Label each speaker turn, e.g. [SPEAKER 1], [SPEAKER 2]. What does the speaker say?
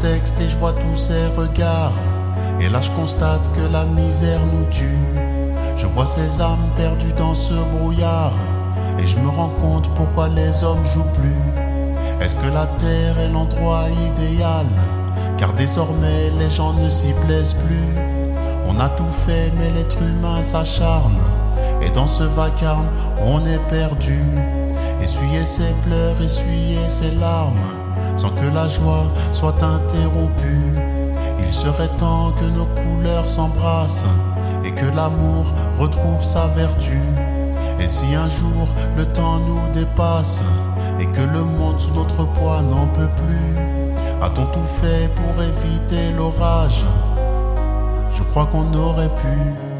[SPEAKER 1] texte et je vois tous ces regards. Et là je constate que la misère nous tue. Je vois ces âmes perdues dans ce brouillard. Et je me rends compte pourquoi les hommes jouent plus. Est-ce que la terre est l'endroit idéal? Car désormais les gens ne s'y plaisent plus. On a tout fait mais l'être humain s'acharne. Et dans ce vacarme on est perdu. Essuyer ses pleurs, essuyer ses larmes, sans que la joie soit interrompue. Il serait temps que nos couleurs s'embrassent et que l'amour retrouve sa vertu. Et si un jour le temps nous dépasse et que le monde sous notre poids n'en peut plus, a-t-on tout fait pour éviter l'orage? Je crois qu'on aurait pu.